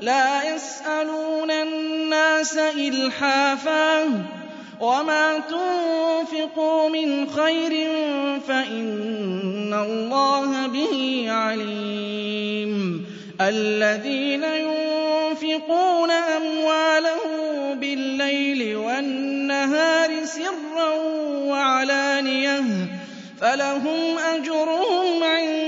لا يسألون الناس إلحافا وما تنفقوا من خير فإن الله به عليم الذين ينفقون أمواله بالليل والنهار سرا وعلانية فلهم أجرهم عند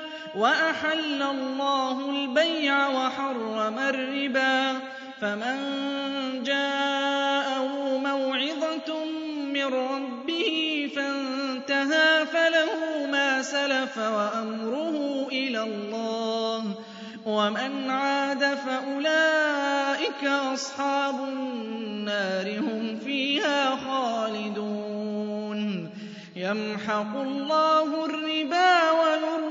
وَأَحَلَّ اللَّهُ الْبَيْعَ وَحَرَّمَ الرِّبَا فَمَن جَاءَهُ مَوْعِظَةٌ مِّن رَّبِّهِ فَانتَهَىٰ فَلَهُ مَا سَلَفَ وَأَمْرُهُ إِلَى اللَّهِ وَمَنْ عَادَ فَأُولَٰئِكَ أَصْحَابُ النَّارِ هُمْ فِيهَا خَالِدُونَ يَمْحَقُ اللَّهُ الرِّبَا وَيُرْبِي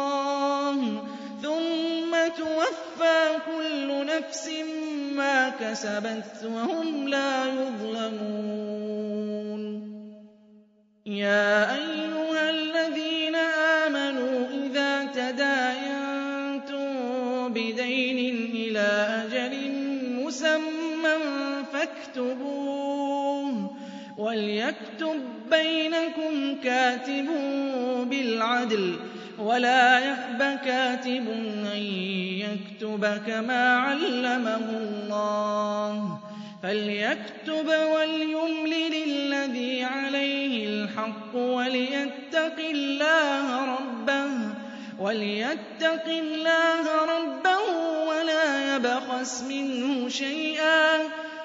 توفى كُلُّ نَفْسٍ مَّا كَسَبَتْ وَهُمْ لَا يُظْلَمُونَ. يَا أَيُّهَا الَّذِينَ آمَنُوا إِذَا تَدَايَنتُم بِدَيْنٍ إِلَى أَجَلٍ مُّسَمًّى فَاكْتُبُوهُ وَلْيَكْتُب بَّيْنَكُمْ كَاتِبٌ بِالْعَدْلِ ولا يحب كاتب أن يكتب كما علمه الله. فليكتب وليملل الذي عليه الحق وليتق الله ربه وليتق الله ربه ولا يبخس منه شيئا.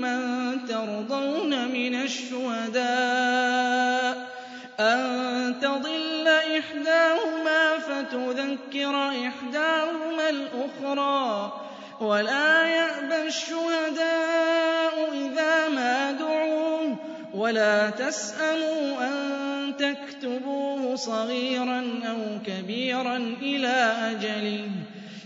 مَن تَرْضَوْنَ مِنَ الشُّهَدَاءِ أَن تَضِلَّ إِحْدَاهُمَا فَتُذَكِّرَ إِحْدَاهُمَا الْأُخْرَى وَلَا يَأْبَ الشُّهَدَاءُ إِذَا مَا دُعُوا وَلَا تَسْأَمُوا أَن تَكْتُبُوهُ صَغِيرًا أَوْ كَبِيرًا إِلَى أَجَلِهِ